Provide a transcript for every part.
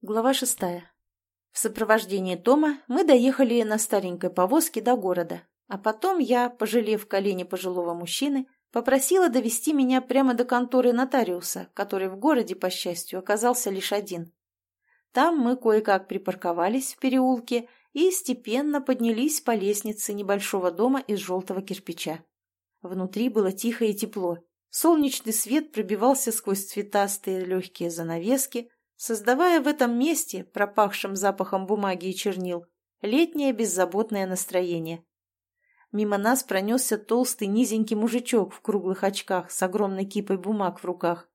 Глава шестая. В сопровождении Тома мы доехали на старенькой повозке до города, а потом я, пожалев колени пожилого мужчины, попросила довести меня прямо до конторы нотариуса, который в городе, по счастью, оказался лишь один. Там мы кое-как припарковались в переулке и степенно поднялись по лестнице небольшого дома из желтого кирпича. Внутри было тихо и тепло. Солнечный свет пробивался сквозь цветастые легкие занавески, создавая в этом месте, пропахшем запахом бумаги и чернил, летнее беззаботное настроение. Мимо нас пронесся толстый низенький мужичок в круглых очках с огромной кипой бумаг в руках.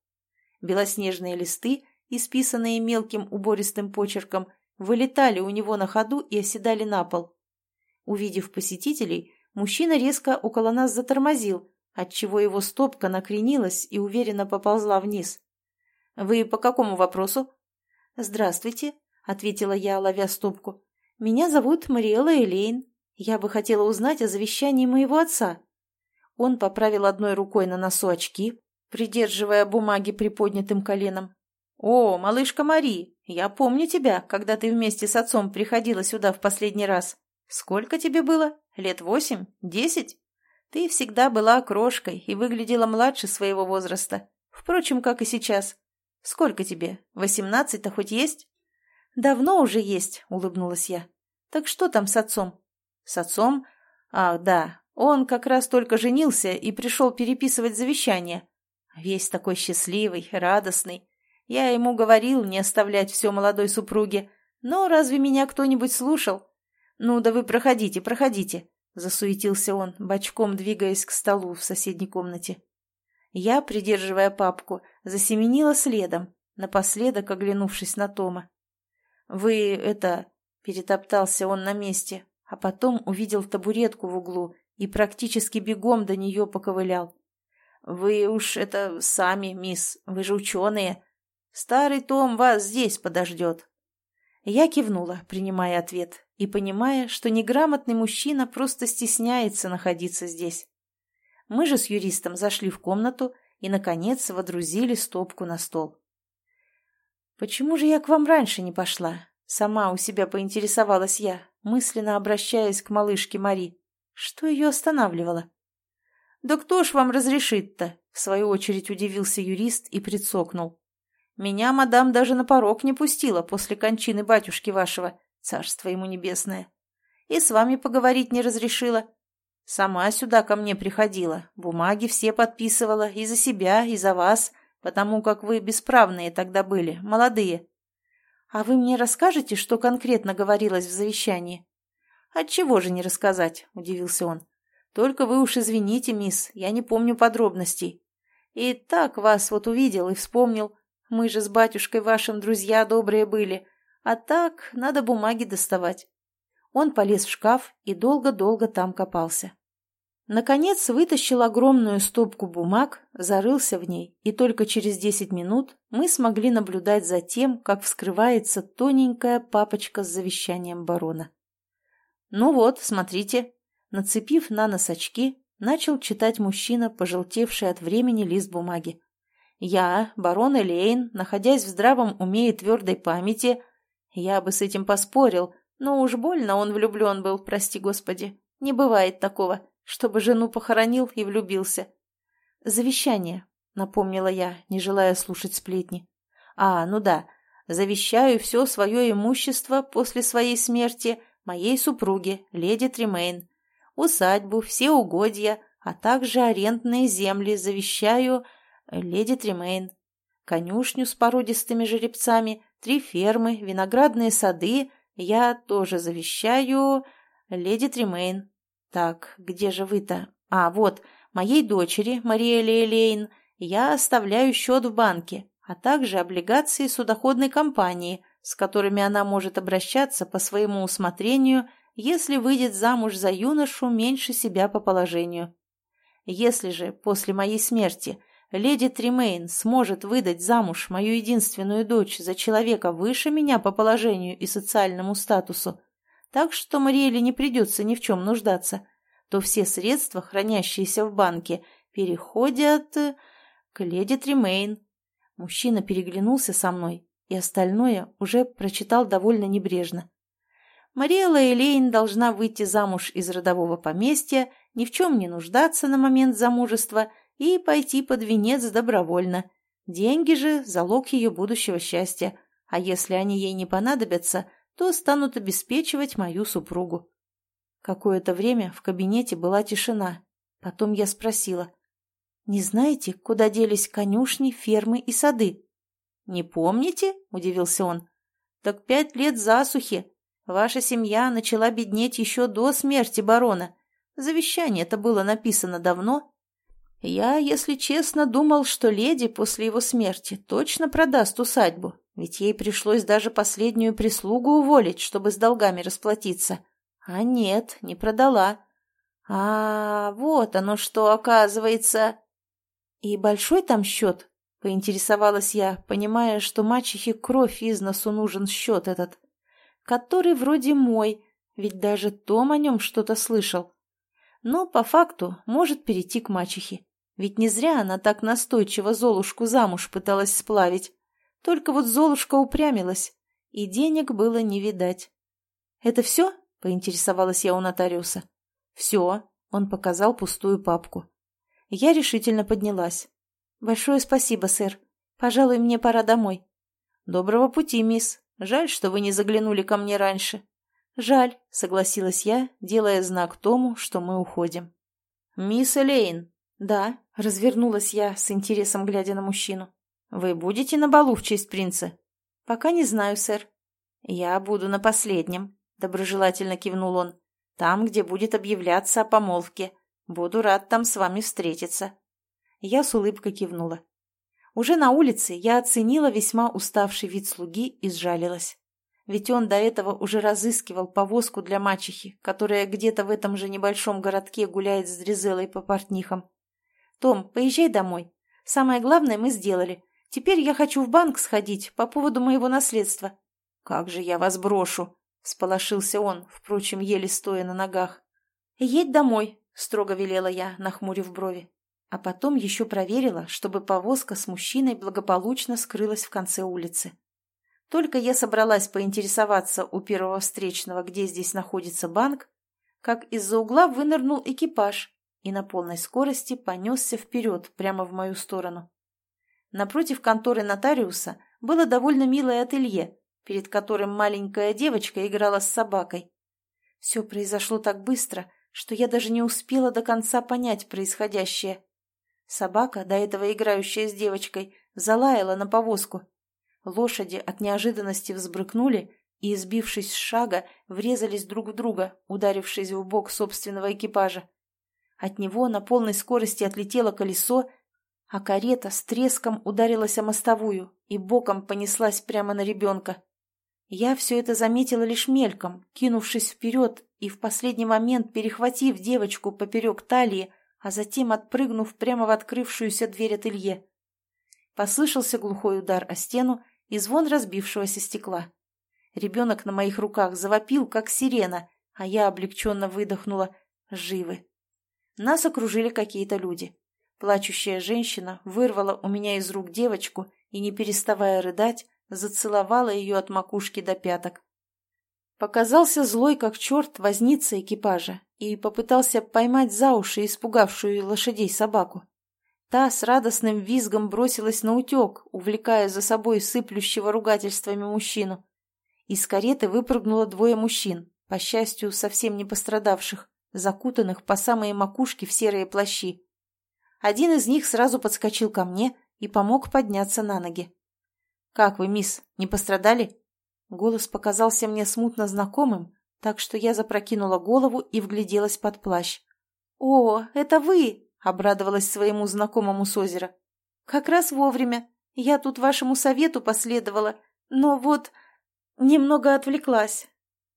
Белоснежные листы, исписанные мелким убористым почерком, вылетали у него на ходу и оседали на пол. Увидев посетителей, мужчина резко около нас затормозил, отчего его стопка накренилась и уверенно поползла вниз. «Вы по какому вопросу?» «Здравствуйте», — ответила я, ловя стопку. «Меня зовут Мариэла Элейн. Я бы хотела узнать о завещании моего отца». Он поправил одной рукой на носу очки, придерживая бумаги приподнятым коленом. «О, малышка Мари, я помню тебя, когда ты вместе с отцом приходила сюда в последний раз. Сколько тебе было? Лет восемь? Десять? Ты всегда была крошкой и выглядела младше своего возраста. Впрочем, как и сейчас. Сколько тебе? Восемнадцать-то хоть есть? Давно уже есть, улыбнулась я. Так что там с отцом? С отцом? Ах, да, он как раз только женился и пришел переписывать завещание. Весь такой счастливый, радостный. Я ему говорил не оставлять все молодой супруге, но разве меня кто-нибудь слушал? Ну да вы проходите, проходите, засуетился он, бочком двигаясь к столу в соседней комнате. Я, придерживая папку, засеменила следом, напоследок оглянувшись на Тома. «Вы это...» — перетоптался он на месте, а потом увидел табуретку в углу и практически бегом до нее поковылял. «Вы уж это сами, мисс, вы же ученые. Старый Том вас здесь подождет». Я кивнула, принимая ответ, и понимая, что неграмотный мужчина просто стесняется находиться здесь. Мы же с юристом зашли в комнату и, наконец, водрузили стопку на стол. «Почему же я к вам раньше не пошла?» Сама у себя поинтересовалась я, мысленно обращаясь к малышке Мари. Что ее останавливало? «Да кто ж вам разрешит-то?» — в свою очередь удивился юрист и прицокнул. «Меня мадам даже на порог не пустила после кончины батюшки вашего, царство ему небесное. И с вами поговорить не разрешила. Сама сюда ко мне приходила, бумаги все подписывала и за себя, и за вас, потому как вы бесправные тогда были, молодые. А вы мне расскажете, что конкретно говорилось в завещании? Отчего же не рассказать, удивился он. Только вы уж извините, мисс, я не помню подробностей. И так вас вот увидел и вспомнил. Мы же с батюшкой вашим друзья добрые были. А так надо бумаги доставать. Он полез в шкаф и долго-долго там копался. Наконец вытащил огромную стопку бумаг, зарылся в ней, и только через десять минут мы смогли наблюдать за тем, как вскрывается тоненькая папочка с завещанием барона. «Ну вот, смотрите», нацепив на нос очки, начал читать мужчина, пожелтевший от времени лист бумаги. «Я, барон Элейн, находясь в здравом уме и твердой памяти, я бы с этим поспорил, но уж больно он влюблен был, прости господи. Не бывает такого, чтобы жену похоронил и влюбился. «Завещание», — напомнила я, не желая слушать сплетни. «А, ну да, завещаю все свое имущество после своей смерти моей супруге, леди Тримейн. Усадьбу, все угодья, а также арендные земли завещаю леди Тримейн. Конюшню с породистыми жеребцами, три фермы, виноградные сады — я тоже завещаю леди Тримейн. Так, где же вы-то? А, вот, моей дочери, Мариэле Элейн, я оставляю счет в банке, а также облигации судоходной компании, с которыми она может обращаться по своему усмотрению, если выйдет замуж за юношу меньше себя по положению. Если же после моей смерти леди Тримейн сможет выдать замуж мою единственную дочь за человека выше меня по положению и социальному статусу, так что Мариэле не придется ни в чем нуждаться, то все средства, хранящиеся в банке, переходят к леди Тримейн. Мужчина переглянулся со мной, и остальное уже прочитал довольно небрежно. Мариэла Элейн должна выйти замуж из родового поместья, ни в чем не нуждаться на момент замужества и пойти под венец добровольно. Деньги же – залог ее будущего счастья, а если они ей не понадобятся, то станут обеспечивать мою супругу. Какое-то время в кабинете была тишина. Потом я спросила. «Не знаете, куда делись конюшни, фермы и сады?» «Не помните?» – удивился он. «Так пять лет засухи. Ваша семья начала беднеть еще до смерти барона. Завещание-то было написано давно. Я, если честно, думал, что леди после его смерти точно продаст усадьбу, ведь ей пришлось даже последнюю прислугу уволить, чтобы с долгами расплатиться. А нет, не продала. А, вот оно что, оказывается. И большой там счет? Поинтересовалась я, понимая, что мачехе кровь из носу нужен счет этот. Который вроде мой, ведь даже Том о нем что-то слышал. Но по факту может перейти к мачехе. Ведь не зря она так настойчиво Золушку замуж пыталась сплавить. Только вот Золушка упрямилась, и денег было не видать. «Это все?» — поинтересовалась я у нотариуса. «Все», — он показал пустую папку. Я решительно поднялась. «Большое спасибо, сэр. Пожалуй, мне пора домой». «Доброго пути, мисс. Жаль, что вы не заглянули ко мне раньше». «Жаль», — согласилась я, делая знак Тому, что мы уходим. «Мисс Элейн». «Да», — развернулась я, с интересом глядя на мужчину. «Вы будете на балу в честь принца?» «Пока не знаю, сэр». «Я буду на последнем», — доброжелательно кивнул он. «Там, где будет объявляться о помолвке. Буду рад там с вами встретиться». Я с улыбкой кивнула. Уже на улице я оценила весьма уставший вид слуги и сжалилась. Ведь он до этого уже разыскивал повозку для мачехи, которая где-то в этом же небольшом городке гуляет с Дрезелой по портнихам. «Том, поезжай домой. Самое главное мы сделали. Теперь я хочу в банк сходить по поводу моего наследства». «Как же я вас брошу!» — всполошился он, впрочем, еле стоя на ногах. «Едь домой», — строго велела я, нахмурив брови. А потом еще проверила, чтобы повозка с мужчиной благополучно скрылась в конце улицы. Только я собралась поинтересоваться у первого встречного, где здесь находится банк, как из-за угла вынырнул экипаж и на полной скорости понесся вперед прямо в мою сторону. Напротив конторы нотариуса было довольно милое ателье, перед которым маленькая девочка играла с собакой. Все произошло так быстро, что я даже не успела до конца понять происходящее. Собака, до этого играющая с девочкой, залаяла на повозку. Лошади от неожиданности взбрыкнули и, избившись с шага, врезались друг в друга, ударившись в бок собственного экипажа. От него на полной скорости отлетело колесо, а карета с треском ударилась о мостовую и боком понеслась прямо на ребенка. Я все это заметила лишь мельком, кинувшись вперед и в последний момент перехватив девочку поперек талии, а затем отпрыгнув прямо в открывшуюся дверь ателье. Послышался глухой удар о стену и звон разбившегося стекла. Ребенок на моих руках завопил, как сирена, а я облегченно выдохнула «Живы!». Нас окружили какие-то люди. Плачущая женщина вырвала у меня из рук девочку и, не переставая рыдать, зацеловала ее от макушки до пяток. Показался злой, как черт, возница экипажа и попытался поймать за уши испугавшую лошадей собаку. Та с радостным визгом бросилась на утек, увлекая за собой сыплющего ругательствами мужчину. Из кареты выпрыгнуло двое мужчин, по счастью, совсем не пострадавших, закутанных по самые макушки в серые плащи. Один из них сразу подскочил ко мне и помог подняться на ноги. «Как вы, мисс, не пострадали?» Голос показался мне смутно знакомым, так что я запрокинула голову и вгляделась под плащ. «О, это вы!» — обрадовалась своему знакомому с озера. «Как раз вовремя. Я тут вашему совету последовала, но вот немного отвлеклась».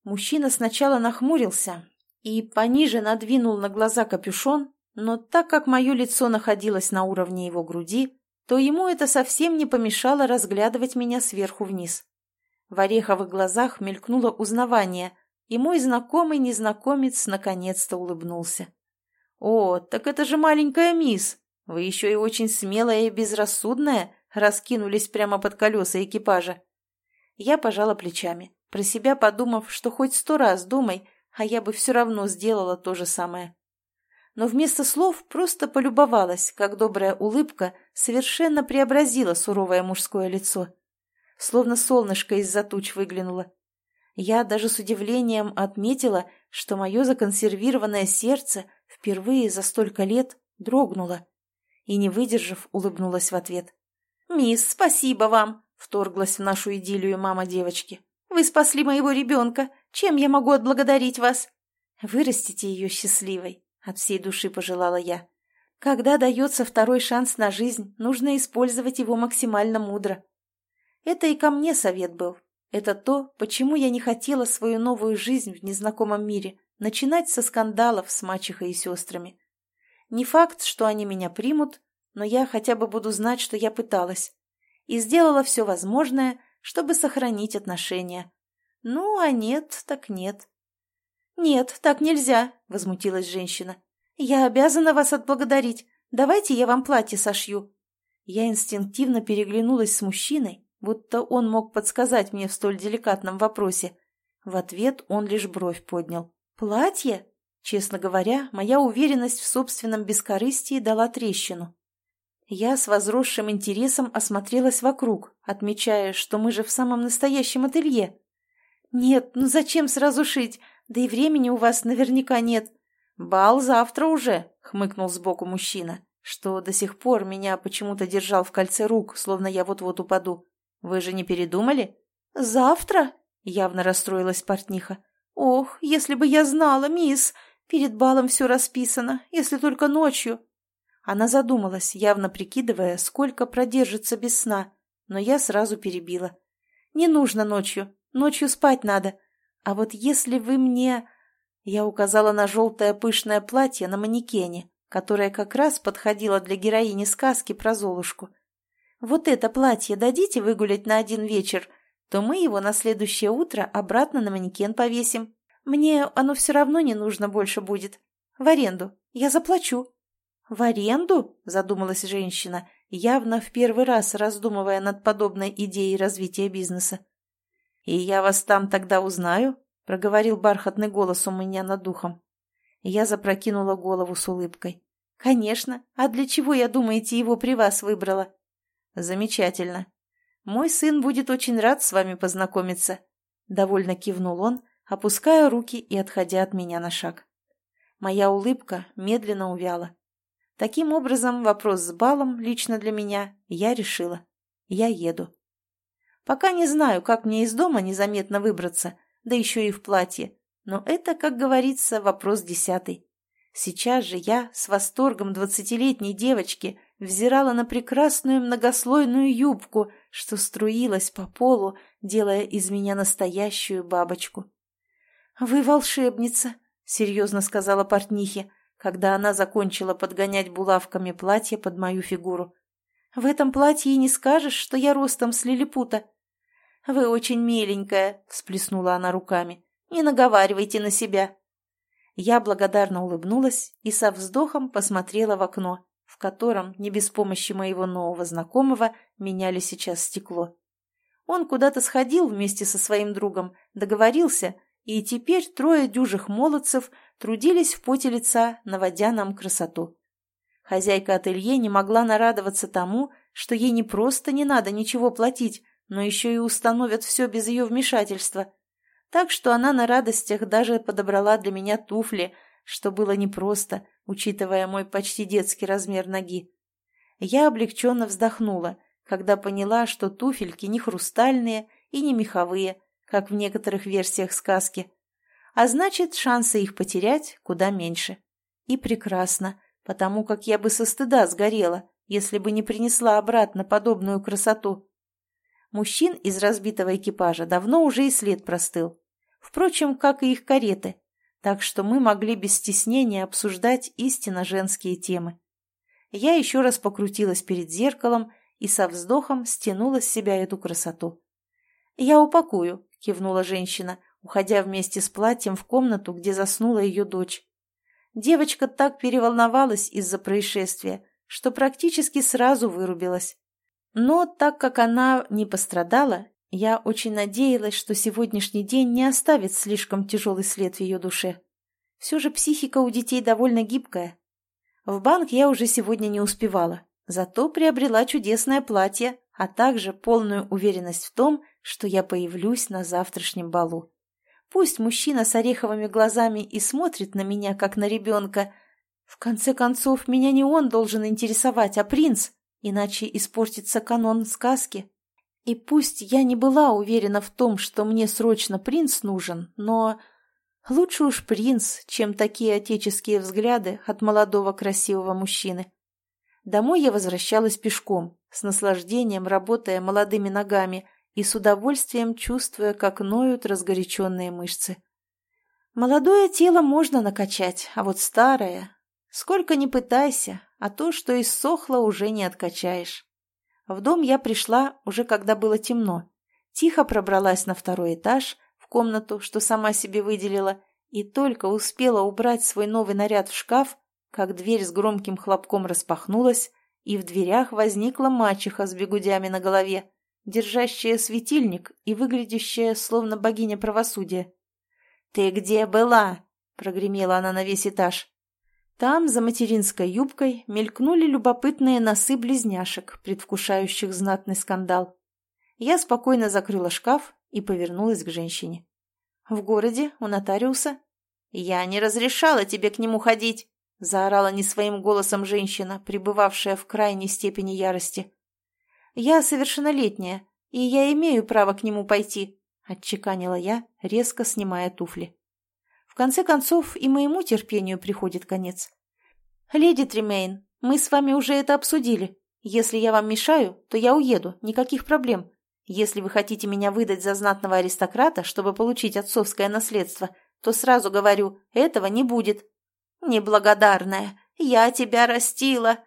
Мужчина сначала нахмурился и пониже надвинул на глаза капюшон, но так как мое лицо находилось на уровне его груди, то ему это совсем не помешало разглядывать меня сверху вниз. В ореховых глазах мелькнуло узнавание, и мой знакомый незнакомец наконец-то улыбнулся. «О, так это же маленькая мисс! Вы еще и очень смелая и безрассудная!» раскинулись прямо под колеса экипажа. Я пожала плечами, про себя подумав, что хоть сто раз думай, а я бы все равно сделала то же самое. Но вместо слов просто полюбовалась, как добрая улыбка совершенно преобразила суровое мужское лицо. Словно солнышко из-за туч выглянуло. Я даже с удивлением отметила, что мое законсервированное сердце впервые за столько лет дрогнуло. И, не выдержав, улыбнулась в ответ. «Мисс, спасибо вам!» — вторглась в нашу идиллию мама девочки. «Вы спасли моего ребенка. Чем я могу отблагодарить вас?» «Вырастите ее счастливой», — от всей души пожелала я. «Когда дается второй шанс на жизнь, нужно использовать его максимально мудро». Это и ко мне совет был, это то, почему я не хотела свою новую жизнь в незнакомом мире начинать со скандалов с мачехой и сестрами. Не факт, что они меня примут, но я хотя бы буду знать, что я пыталась. И сделала все возможное, чтобы сохранить отношения. Ну, а нет, так нет. «Нет, так нельзя», — возмутилась женщина. «Я обязана вас отблагодарить. Давайте я вам платье сошью». Я инстинктивно переглянулась с мужчиной, будто он мог подсказать мне в столь деликатном вопросе. В ответ он лишь бровь поднял. «Платье?» Честно говоря, моя уверенность в собственном бескорыстии дала трещину. Я с возросшим интересом осмотрелась вокруг, отмечая, что мы же в самом настоящем ателье. «Нет, ну зачем сразу шить? Да и времени у вас наверняка нет». «Бал завтра уже», — хмыкнул сбоку мужчина, что до сих пор меня почему-то держал в кольце рук, словно я вот-вот упаду. Вы же не передумали? Завтра? Явно расстроилась портниха. Ох, если бы я знала, мисс, перед балом все расписано, если только ночью. Она задумалась, явно прикидывая, сколько продержится без сна, но я сразу перебила. Не нужно ночью, ночью спать надо. А вот если вы мне... Я указала на желтое пышное платье на манекене, которое как раз подходило для героини сказки про Золушку вот это платье дадите выгулять на один вечер, то мы его на следующее утро обратно на манекен повесим. Мне оно все равно не нужно больше будет. В аренду. Я заплачу». «В аренду?» – задумалась женщина, явно в первый раз раздумывая над подобной идеей развития бизнеса. «И я вас там тогда узнаю?» – проговорил бархатный голос у меня над духом. Я запрокинула голову с улыбкой. «Конечно. А для чего, я думаете, его при вас выбрала?» «Замечательно. Мой сын будет очень рад с вами познакомиться», — довольно кивнул он, опуская руки и отходя от меня на шаг. Моя улыбка медленно увяла. Таким образом, вопрос с балом лично для меня я решила. Я еду. Пока не знаю, как мне из дома незаметно выбраться, да еще и в платье, но это, как говорится, вопрос десятый. Сейчас же я с восторгом двадцатилетней девочки взирала на прекрасную многослойную юбку, что струилась по полу, делая из меня настоящую бабочку. «Вы волшебница», — серьезно сказала портнихе, когда она закончила подгонять булавками платье под мою фигуру. «В этом платье и не скажешь, что я ростом с лилипута». «Вы очень миленькая», — всплеснула она руками. «Не наговаривайте на себя». Я благодарно улыбнулась и со вздохом посмотрела в окно, в котором, не без помощи моего нового знакомого, меняли сейчас стекло. Он куда-то сходил вместе со своим другом, договорился, и теперь трое дюжих молодцев трудились в поте лица, наводя нам красоту. Хозяйка ателье не могла нарадоваться тому, что ей не просто не надо ничего платить, но еще и установят все без ее вмешательства. Так что она на радостях даже подобрала для меня туфли, что было непросто, учитывая мой почти детский размер ноги. Я облегченно вздохнула, когда поняла, что туфельки не хрустальные и не меховые, как в некоторых версиях сказки. А значит, шансы их потерять куда меньше. И прекрасно, потому как я бы со стыда сгорела, если бы не принесла обратно подобную красоту. Мужчин из разбитого экипажа давно уже и след простыл. Впрочем, как и их кареты так что мы могли без стеснения обсуждать истинно женские темы. Я еще раз покрутилась перед зеркалом и со вздохом стянула с себя эту красоту. «Я упакую», — кивнула женщина, уходя вместе с платьем в комнату, где заснула ее дочь. Девочка так переволновалась из-за происшествия, что практически сразу вырубилась. Но так как она не пострадала, Я очень надеялась, что сегодняшний день не оставит слишком тяжелый след в ее душе. Все же психика у детей довольно гибкая. В банк я уже сегодня не успевала, зато приобрела чудесное платье, а также полную уверенность в том, что я появлюсь на завтрашнем балу. Пусть мужчина с ореховыми глазами и смотрит на меня, как на ребенка. В конце концов, меня не он должен интересовать, а принц, иначе испортится канон сказки. И пусть я не была уверена в том, что мне срочно принц нужен, но лучше уж принц, чем такие отеческие взгляды от молодого красивого мужчины. Домой я возвращалась пешком, с наслаждением работая молодыми ногами – и с удовольствием чувствуя, как ноют разгоряченные мышцы. Молодое тело можно накачать, а вот старое... Сколько ни пытайся, а то, что иссохло, уже не откачаешь. В дом я пришла уже когда было темно. Тихо пробралась на второй этаж, в комнату, что сама себе выделила, и только успела убрать свой новый наряд в шкаф, как дверь с громким хлопком распахнулась, и в дверях возникла мачеха с бегудями на голове держащая светильник и выглядящая, словно богиня правосудия. «Ты где была?» — прогремела она на весь этаж. Там, за материнской юбкой, мелькнули любопытные носы близняшек, предвкушающих знатный скандал. Я спокойно закрыла шкаф и повернулась к женщине. «В городе, у нотариуса?» «Я не разрешала тебе к нему ходить!» — заорала не своим голосом женщина, пребывавшая в крайней степени ярости. «Я совершеннолетняя, и я имею право к нему пойти», — отчеканила я, резко снимая туфли. Конце концов, и моему терпению приходит конец. «Леди Тремейн, мы с вами уже это обсудили. Если я вам мешаю, то я уеду, никаких проблем. Если вы хотите меня выдать за знатного аристократа, чтобы получить отцовское наследство, то сразу говорю, этого не будет». «Неблагодарная, я тебя растила»,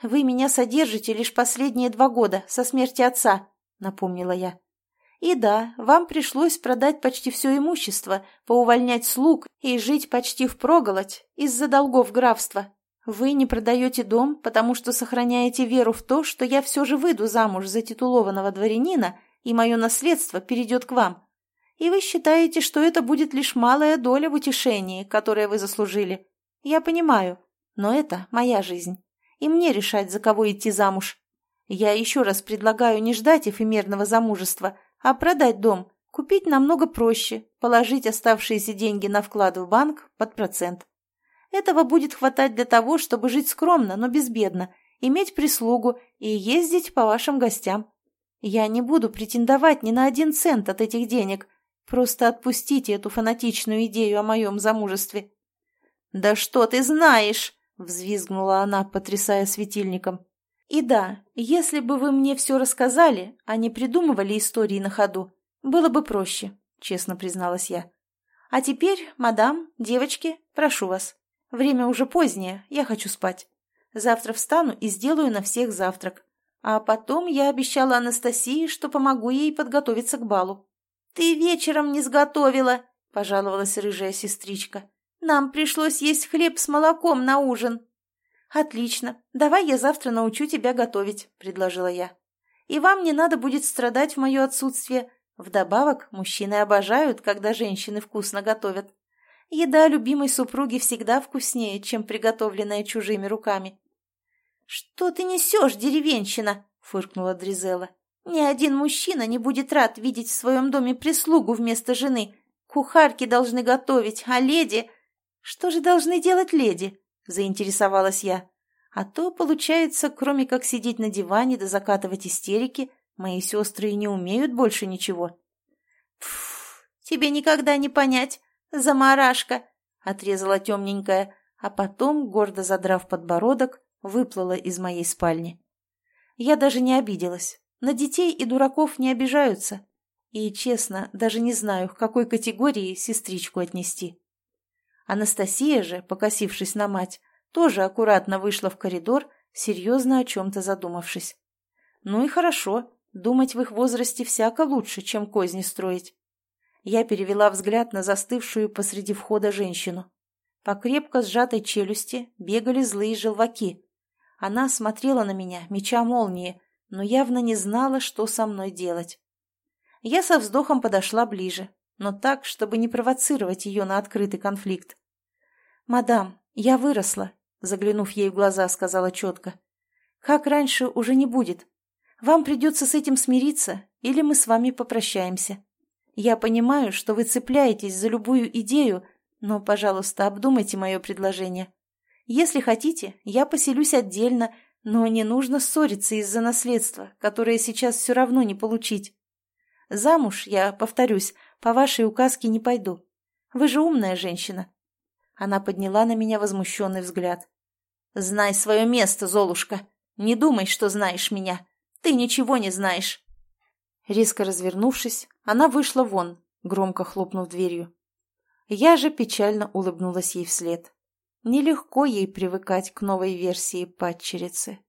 «Вы меня содержите лишь последние два года, со смерти отца», — напомнила я. «И да, вам пришлось продать почти все имущество, поувольнять слуг и жить почти впроголодь из-за долгов графства. Вы не продаете дом, потому что сохраняете веру в то, что я все же выйду замуж за титулованного дворянина, и мое наследство перейдет к вам. И вы считаете, что это будет лишь малая доля в утешении, которое вы заслужили. Я понимаю, но это моя жизнь» и мне решать, за кого идти замуж. Я еще раз предлагаю не ждать эфемерного замужества, а продать дом, купить намного проще, положить оставшиеся деньги на вклад в банк под процент. Этого будет хватать для того, чтобы жить скромно, но безбедно, иметь прислугу и ездить по вашим гостям. Я не буду претендовать ни на один цент от этих денег. Просто отпустите эту фанатичную идею о моем замужестве. «Да что ты знаешь!» Взвизгнула она, потрясая светильником. «И да, если бы вы мне все рассказали, а не придумывали истории на ходу, было бы проще», — честно призналась я. «А теперь, мадам, девочки, прошу вас. Время уже позднее, я хочу спать. Завтра встану и сделаю на всех завтрак. А потом я обещала Анастасии, что помогу ей подготовиться к балу». «Ты вечером не сготовила», — пожаловалась рыжая сестричка. Нам пришлось есть хлеб с молоком на ужин». «Отлично. Давай я завтра научу тебя готовить», — предложила я. «И вам не надо будет страдать в мое отсутствие. Вдобавок, мужчины обожают, когда женщины вкусно готовят. Еда любимой супруги всегда вкуснее, чем приготовленная чужими руками». «Что ты несешь, деревенщина?» — фыркнула Дризела. «Ни один мужчина не будет рад видеть в своем доме прислугу вместо жены. Кухарки должны готовить, а леди...» «Что же должны делать леди?» – заинтересовалась я. «А то, получается, кроме как сидеть на диване да закатывать истерики, мои сестры и не умеют больше ничего». «Пф, тебе никогда не понять, заморашка!» – отрезала темненькая, а потом, гордо задрав подбородок, выплыла из моей спальни. Я даже не обиделась. На детей и дураков не обижаются. И, честно, даже не знаю, к какой категории сестричку отнести. Анастасия же, покосившись на мать, тоже аккуратно вышла в коридор, серьезно о чем-то задумавшись. Ну и хорошо, думать в их возрасте всяко лучше, чем козни строить. Я перевела взгляд на застывшую посреди входа женщину. По крепко сжатой челюсти бегали злые желваки. Она смотрела на меня, меча молнии, но явно не знала, что со мной делать. Я со вздохом подошла ближе, но так, чтобы не провоцировать ее на открытый конфликт. «Мадам, я выросла», — заглянув ей в глаза, сказала четко. «Как раньше уже не будет. Вам придется с этим смириться, или мы с вами попрощаемся. Я понимаю, что вы цепляетесь за любую идею, но, пожалуйста, обдумайте мое предложение. Если хотите, я поселюсь отдельно, но не нужно ссориться из-за наследства, которое сейчас все равно не получить. Замуж я, повторюсь, по вашей указке не пойду. Вы же умная женщина. Она подняла на меня возмущенный взгляд. «Знай свое место, Золушка. Не думай, что знаешь меня. Ты ничего не знаешь». Резко развернувшись, она вышла вон, громко хлопнув дверью. Я же печально улыбнулась ей вслед. Нелегко ей привыкать к новой версии падчерицы.